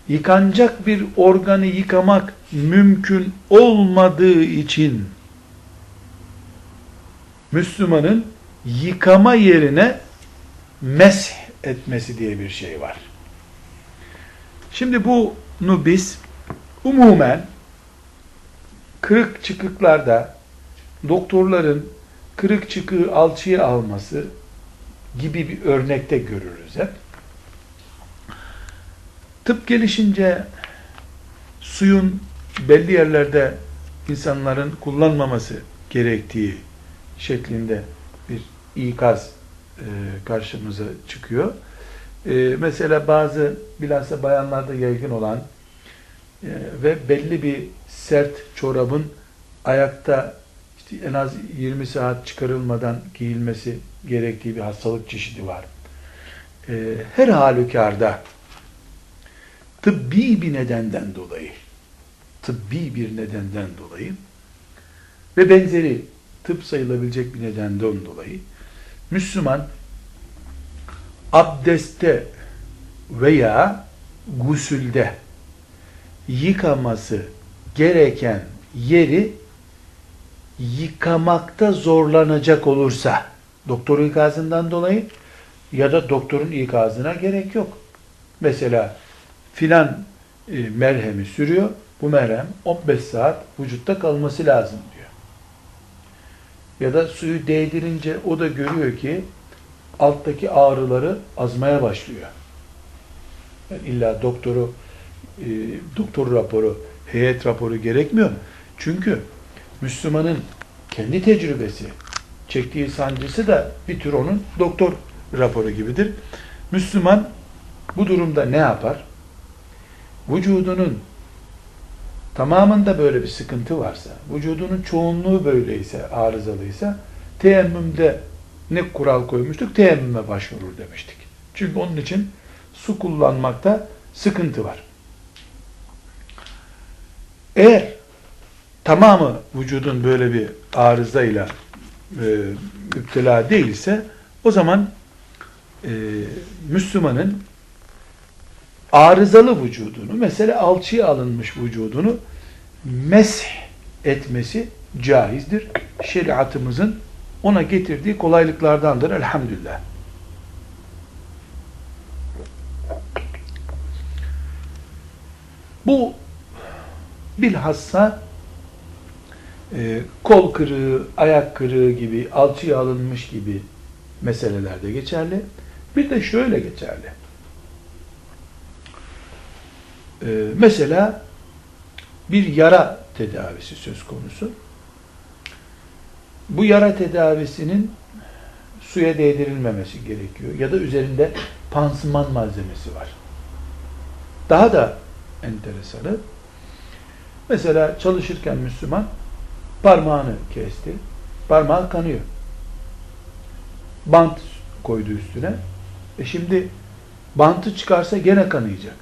yıkanacak bir organı yıkamak mümkün olmadığı için Müslümanın yıkama yerine mesh etmesi diye bir şey var. Şimdi bunu biz umumen kırık çıkıklarda doktorların kırık çıkığı alçıya alması gibi bir örnekte görürüz hep. Tıp gelişince suyun belli yerlerde insanların kullanmaması gerektiği şeklinde bir ikaz e, karşımıza çıkıyor. E, mesela bazı bilhassa bayanlarda yaygın olan e, ve belli bir sert çorabın ayakta işte en az 20 saat çıkarılmadan giyilmesi gerektiği bir hastalık çeşidi var. her halükarda tıbbi bir nedenden dolayı tıbbi bir nedenden dolayı ve benzeri tıp sayılabilecek bir nedenden dolayı Müslüman abdeste veya gusülde yıkaması gereken yeri yıkamakta zorlanacak olursa doktorun ikazından dolayı ya da doktorun ikazına gerek yok. Mesela filan e, merhemi sürüyor. Bu merhem 15 saat vücutta kalması lazım diyor. Ya da suyu değdirince o da görüyor ki alttaki ağrıları azmaya başlıyor. Yani illa doktoru e, doktor raporu, heyet raporu gerekmiyor. Çünkü Müslümanın kendi tecrübesi, çektiği sancısı da bir tür onun doktor raporu gibidir. Müslüman bu durumda ne yapar? Vücudunun tamamında böyle bir sıkıntı varsa, vücudunun çoğunluğu böyleyse, arızalıysa, teyemmümde ne kural koymuştuk? Teyemmüme başvurur demiştik. Çünkü onun için su kullanmakta sıkıntı var. Eğer tamamı vücudun böyle bir arızayla e, müptela değilse o zaman e, Müslümanın arızalı vücudunu mesela alçıya alınmış vücudunu mesh etmesi caizdir. Şeriatımızın ona getirdiği kolaylıklardandır elhamdülillah. Bu bilhassa e, kol kırığı, ayak kırığı gibi, alçıya alınmış gibi meselelerde geçerli. Bir de şöyle geçerli. E, mesela bir yara tedavisi söz konusu. Bu yara tedavisinin suya değdirilmemesi gerekiyor. Ya da üzerinde pansuman malzemesi var. Daha da enteresanı, mesela çalışırken Müslüman parmağını kesti. Parmağı kanıyor. Bant koydu üstüne. E şimdi bantı çıkarsa gene kanayacak.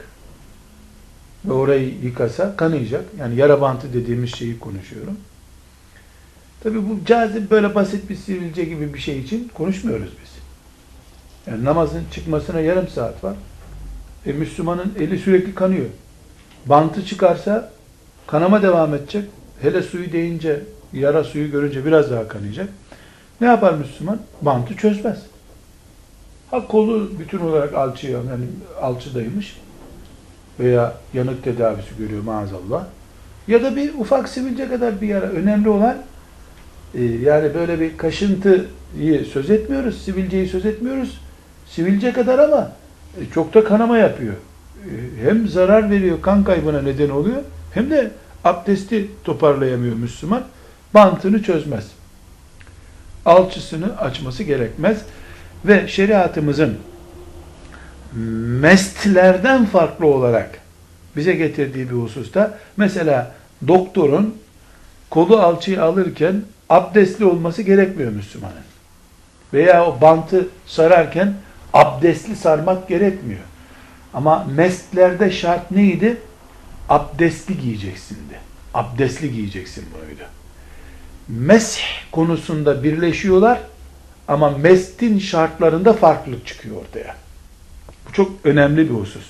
Ve orayı yıkasa kanayacak. Yani yara bantı dediğimiz şeyi konuşuyorum. Tabi bu cazip böyle basit bir sivilce gibi bir şey için konuşmuyoruz biz. Yani namazın çıkmasına yarım saat var. E Müslümanın eli sürekli kanıyor. Bantı çıkarsa kanama devam edecek. Hele suyu deyince, yara suyu görünce biraz daha kanayacak. Ne yapar Müslüman? Bantı çözmez. Ha kolu bütün olarak alçıya, yani alçıdaymış veya yanık tedavisi görüyor maazallah. Ya da bir ufak sivilce kadar bir yara. Önemli olan e, yani böyle bir kaşıntıyı söz etmiyoruz, sivilceyi söz etmiyoruz. Sivilce kadar ama e, çok da kanama yapıyor. E, hem zarar veriyor, kan kaybına neden oluyor, hem de abdesti toparlayamıyor Müslüman. Bantını çözmez. Alçısını açması gerekmez. Ve şeriatımızın mestlerden farklı olarak bize getirdiği bir hususta mesela doktorun kolu alçıyı alırken abdestli olması gerekmiyor Müslümanın. Veya o bantı sararken abdestli sarmak gerekmiyor. Ama mestlerde şart neydi? Abdestli giyeceksindi. Abdestli giyeceksin buydu. Mesh konusunda birleşiyorlar ama mestin şartlarında farklılık çıkıyor ortaya. Çok önemli bir husus.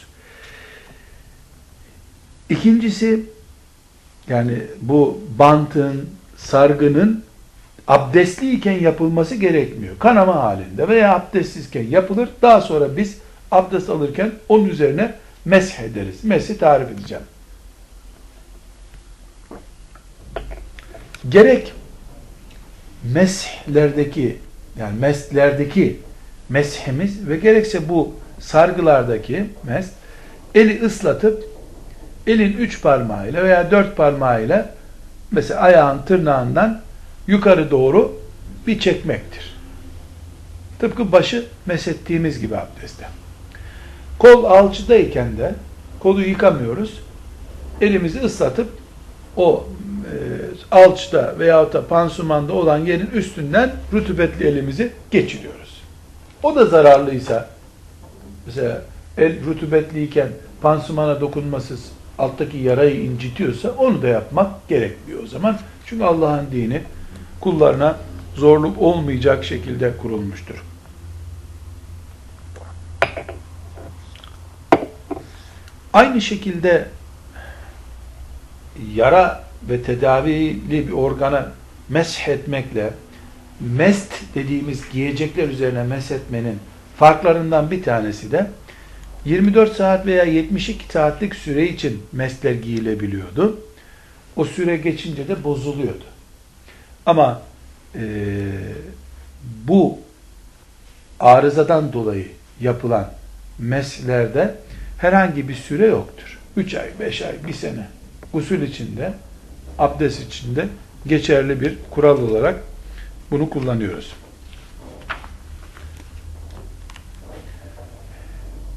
İkincisi yani bu bantın, sargının abdestliyken yapılması gerekmiyor. Kanama halinde veya abdestsizken yapılır. Daha sonra biz abdest alırken onun üzerine mesh ederiz. Meshi tarif edeceğim. Gerek meshlerdeki yani meslerdeki meshimiz ve gerekse bu sargılardaki mes eli ıslatıp elin üç parmağıyla veya dört parmağıyla mesela ayağın tırnağından yukarı doğru bir çekmektir. Tıpkı başı mesettiğimiz gibi abdestte. Kol alçıdayken de kolu yıkamıyoruz. Elimizi ıslatıp o e, alçıda veyahut da pansumanda olan yerin üstünden rutubetli elimizi geçiriyoruz. O da zararlıysa mesela el rutubetliyken pansumana dokunmasız alttaki yarayı incitiyorsa onu da yapmak gerekmiyor o zaman. Çünkü Allah'ın dini kullarına zorluk olmayacak şekilde kurulmuştur. Aynı şekilde yara ve tedavili bir organa mesh etmekle mest dediğimiz giyecekler üzerine mesh etmenin farklarından bir tanesi de 24 saat veya 72 saatlik süre için mesler giyilebiliyordu. O süre geçince de bozuluyordu. Ama e, bu arızadan dolayı yapılan meslerde herhangi bir süre yoktur. 3 ay, 5 ay, 1 sene usul içinde, abdest içinde geçerli bir kural olarak bunu kullanıyoruz.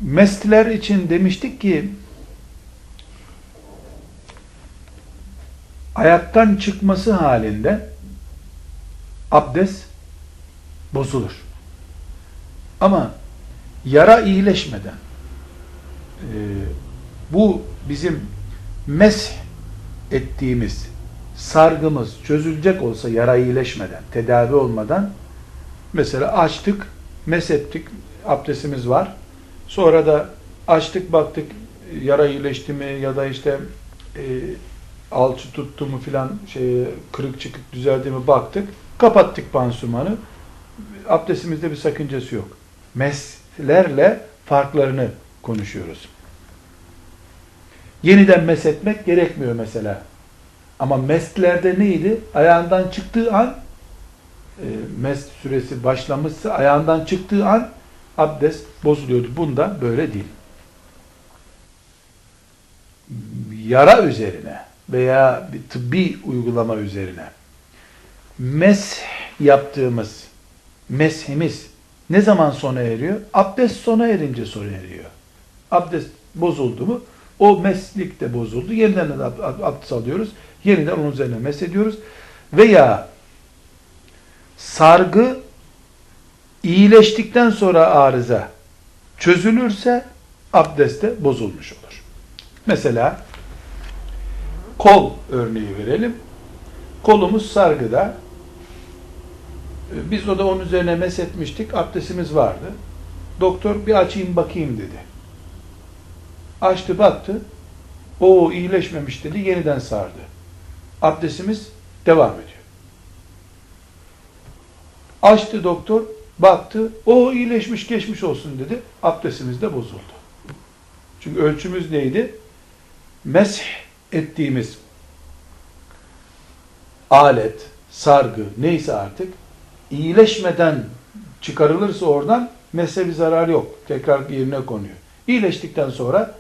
Mestler için demiştik ki ayaktan çıkması halinde abdest bozulur. Ama yara iyileşmeden e, Bu bizim mesh ettiğimiz sargımız çözülecek olsa yara iyileşmeden, tedavi olmadan mesela açtık, meshettik, abdestimiz var. Sonra da açtık baktık yara iyileşti mi ya da işte e, alçı tuttu mu filan şey kırık çıkık düzeldi mi baktık. Kapattık pansumanı. Abdestimizde bir sakıncası yok. Meslerle farklarını konuşuyoruz. Yeniden meshetmek gerekmiyor mesela. Ama mestlerde neydi? Ayağından çıktığı an e, mest süresi başlamışsa ayağından çıktığı an abdest bozuluyordu. Bunda böyle değil. Yara üzerine veya bir tıbbi uygulama üzerine mes yaptığımız meshimiz ne zaman sona eriyor? Abdest sona erince sona eriyor. Abdest bozuldu mu o meslik de bozuldu. Yeniden de abdest alıyoruz. Yeniden onun üzerine mes ediyoruz. Veya sargı iyileştikten sonra arıza çözülürse abdeste bozulmuş olur. Mesela kol örneği verelim. Kolumuz sargıda. Biz o da onun üzerine mes etmiştik. Abdestimiz vardı. Doktor bir açayım bakayım dedi. Açtı baktı. O iyileşmemiş dedi. Yeniden sardı. Abdestimiz devam ediyor. Açtı doktor. Baktı. O iyileşmiş geçmiş olsun dedi. Abdestimiz de bozuldu. Çünkü ölçümüz neydi? Mesh ettiğimiz alet, sargı neyse artık iyileşmeden çıkarılırsa oradan meshe bir zarar yok. Tekrar yerine konuyor. İyileştikten sonra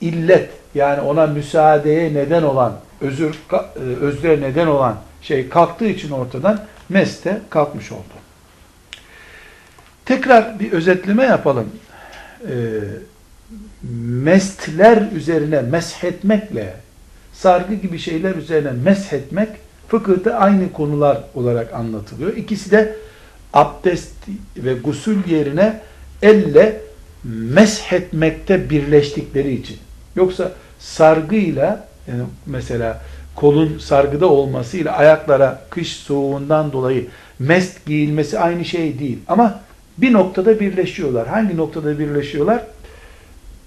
illet yani ona müsaadeye neden olan özür e, özre neden olan şey kalktığı için ortadan meste kalkmış oldu. Tekrar bir özetleme yapalım. E, mestler üzerine meshetmekle sargı gibi şeyler üzerine meshetmek fıkıhta aynı konular olarak anlatılıyor. İkisi de abdest ve gusül yerine elle meshetmekte birleştikleri için. Yoksa sargıyla yani mesela kolun sargıda olmasıyla ayaklara kış soğuğundan dolayı mest giyilmesi aynı şey değil. Ama bir noktada birleşiyorlar. Hangi noktada birleşiyorlar?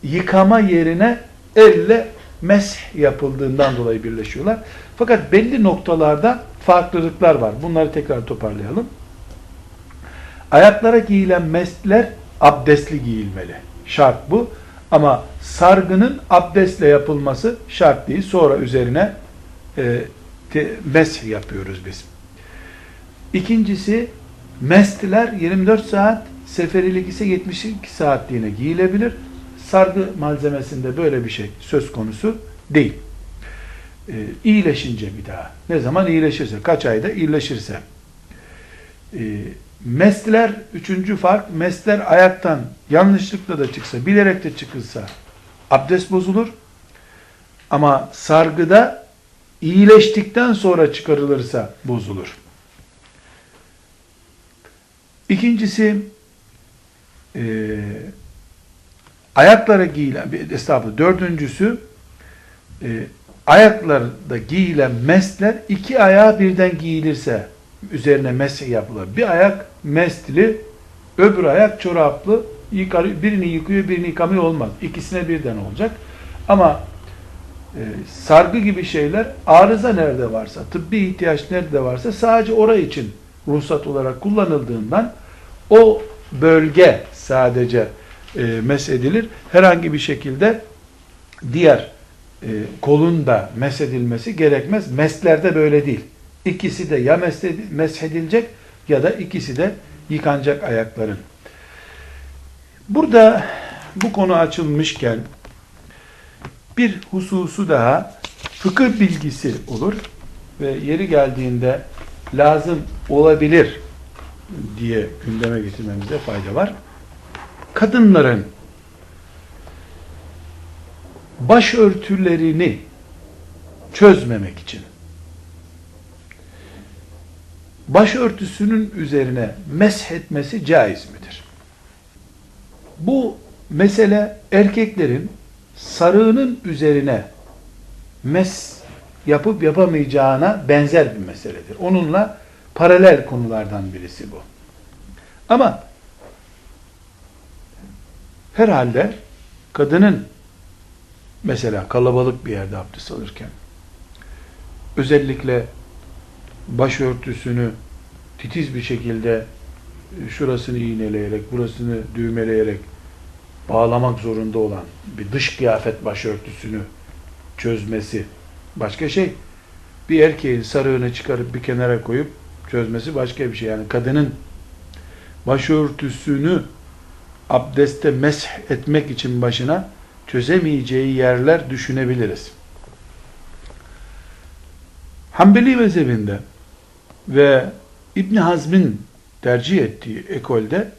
Yıkama yerine elle mesh yapıldığından dolayı birleşiyorlar. Fakat belli noktalarda farklılıklar var. Bunları tekrar toparlayalım. Ayaklara giyilen mestler abdestli giyilmeli. Şart bu. Ama sargının abdestle yapılması şart değil. Sonra üzerine e, mesh yapıyoruz biz. İkincisi mestler 24 saat seferilik ise 72 saatliğine giyilebilir. Sargı malzemesinde böyle bir şey söz konusu değil. E, iyileşince bir daha. Ne zaman iyileşirse, kaç ayda iyileşirse. E, mesler, üçüncü fark, mesler ayaktan yanlışlıkla da çıksa, bilerek de çıkılsa abdest bozulur. Ama sargıda iyileştikten sonra çıkarılırsa bozulur. İkincisi e, ayaklara giyilen, estağfurullah, dördüncüsü e, ayaklarda giyilen mesler iki ayağa birden giyilirse üzerine mes yapılır. Bir ayak mestli, öbür ayak çoraplı, yıkar, birini yıkıyor, birini yıkamıyor olmaz. İkisine birden olacak. Ama e, sargı gibi şeyler arıza nerede varsa, tıbbi ihtiyaç nerede varsa sadece oraya için ruhsat olarak kullanıldığından o bölge sadece e, mes edilir. Herhangi bir şekilde diğer e, kolun da mesedilmesi gerekmez. Meslerde böyle değil. İkisi de ya meshedilecek ya da ikisi de yıkanacak ayakların. Burada bu konu açılmışken bir hususu daha fıkıh bilgisi olur ve yeri geldiğinde lazım olabilir diye gündeme getirmemize fayda var. Kadınların başörtülerini çözmemek için başörtüsünün üzerine meshetmesi caiz midir? Bu mesele erkeklerin sarığının üzerine mes yapıp yapamayacağına benzer bir meseledir. Onunla paralel konulardan birisi bu. Ama herhalde kadının mesela kalabalık bir yerde abdest alırken özellikle başörtüsünü titiz bir şekilde şurasını iğneleyerek, burasını düğmeleyerek bağlamak zorunda olan bir dış kıyafet başörtüsünü çözmesi başka şey. Bir erkeğin sarığını çıkarıp bir kenara koyup çözmesi başka bir şey. Yani kadının başörtüsünü abdeste mesh etmek için başına çözemeyeceği yerler düşünebiliriz. Hanbeli mezhebinde ve İbn Hazm'in tercih ettiği ekolde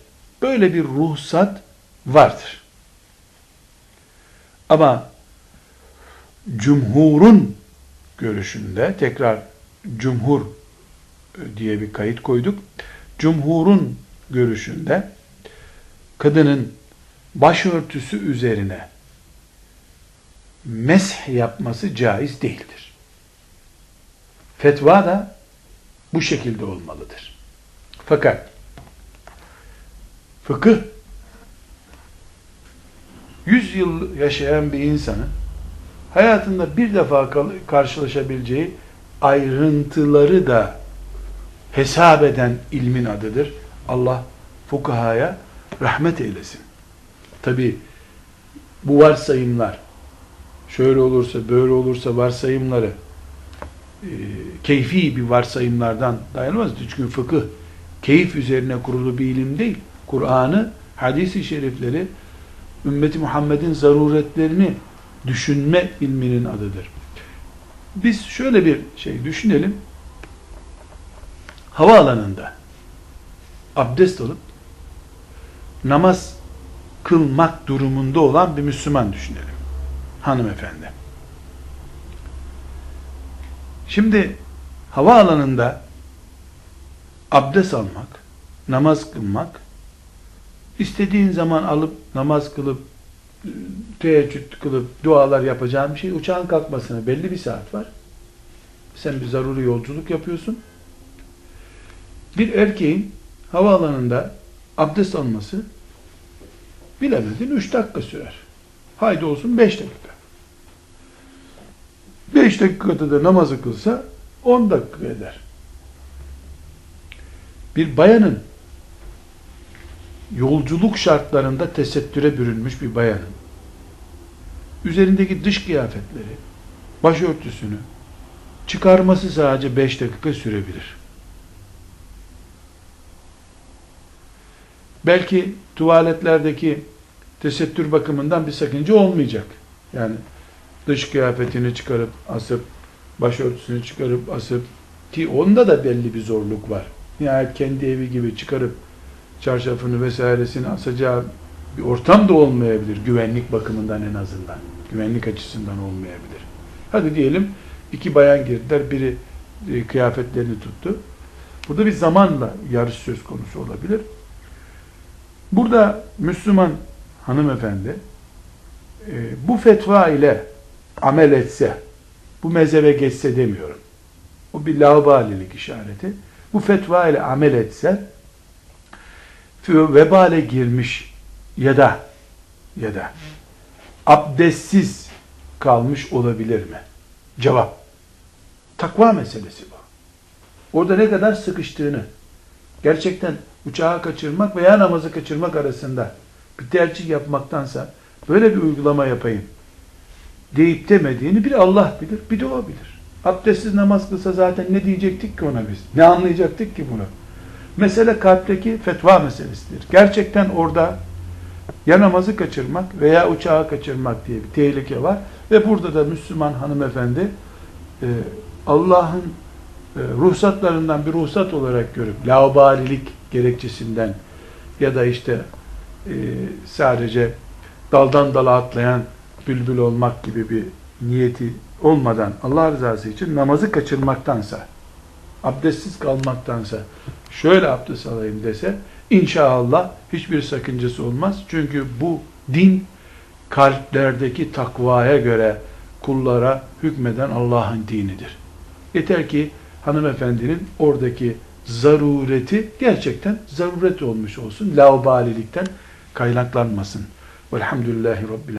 böyle bir ruhsat vardır. Ama cumhurun görüşünde tekrar cumhur diye bir kayıt koyduk. Cumhurun görüşünde kadının başörtüsü üzerine mesh yapması caiz değildir. Fetva da bu şekilde olmalıdır. Fakat fıkıh 100 yıl yaşayan bir insanın hayatında bir defa karşılaşabileceği ayrıntıları da hesap eden ilmin adıdır. Allah fukahaya rahmet eylesin. Tabi bu varsayımlar şöyle olursa böyle olursa varsayımları e, keyfi bir varsayımlardan dayanamaz. Çünkü fıkıh keyif üzerine kurulu bir ilim değil. Kur'an'ı, hadisi şerifleri, ümmeti Muhammed'in zaruretlerini düşünme ilminin adıdır. Biz şöyle bir şey düşünelim. Havaalanında abdest alıp namaz kılmak durumunda olan bir Müslüman düşünelim. Hanımefendi. Şimdi havaalanında abdest almak, namaz kılmak, istediğin zaman alıp namaz kılıp teheccüd kılıp dualar yapacağın bir şey uçağın kalkmasına belli bir saat var. Sen bir zaruri yolculuk yapıyorsun. Bir erkeğin havaalanında abdest alması bilemedin 3 dakika sürer. Haydi olsun 5 dakika. 5 dakikada da namazı kılsa 10 dakika eder. Bir bayanın yolculuk şartlarında tesettüre bürünmüş bir bayanın üzerindeki dış kıyafetleri, başörtüsünü çıkarması sadece 5 dakika sürebilir. Belki tuvaletlerdeki tesettür bakımından bir sakınca olmayacak. Yani dış kıyafetini çıkarıp asıp, başörtüsünü çıkarıp asıp ki onda da belli bir zorluk var. Nihayet kendi evi gibi çıkarıp çarşafını vesairesini asacağı bir ortam da olmayabilir güvenlik bakımından en azından. Güvenlik açısından olmayabilir. Hadi diyelim iki bayan girdiler, biri e, kıyafetlerini tuttu. Burada bir zamanla yarış söz konusu olabilir. Burada Müslüman hanımefendi e, bu fetva ile amel etse, bu mezhebe geçse demiyorum. O bir laubalilik işareti. Bu fetva ile amel etse vebale girmiş ya da ya da abdestsiz kalmış olabilir mi? Cevap. Takva meselesi bu. Orada ne kadar sıkıştığını, gerçekten uçağı kaçırmak veya namazı kaçırmak arasında bir tercih yapmaktansa böyle bir uygulama yapayım deyip demediğini bir Allah bilir, bir de o bilir. Abdestsiz namaz kılsa zaten ne diyecektik ki ona biz? Ne anlayacaktık ki bunu? Mesele kalpteki fetva meselesidir. Gerçekten orada ya namazı kaçırmak veya uçağı kaçırmak diye bir tehlike var. Ve burada da Müslüman hanımefendi e, Allah'ın e, ruhsatlarından bir ruhsat olarak görüp laubalilik gerekçesinden ya da işte e, sadece daldan dala atlayan bülbül olmak gibi bir niyeti olmadan Allah rızası için namazı kaçırmaktansa abdestsiz kalmaktansa şöyle abdest alayım dese inşallah hiçbir sakıncası olmaz. Çünkü bu din kalplerdeki takvaya göre kullara hükmeden Allah'ın dinidir. Yeter ki hanımefendinin oradaki zarureti gerçekten zaruret olmuş olsun. Laubalilikten kaynaklanmasın. Velhamdülillahi Rabbil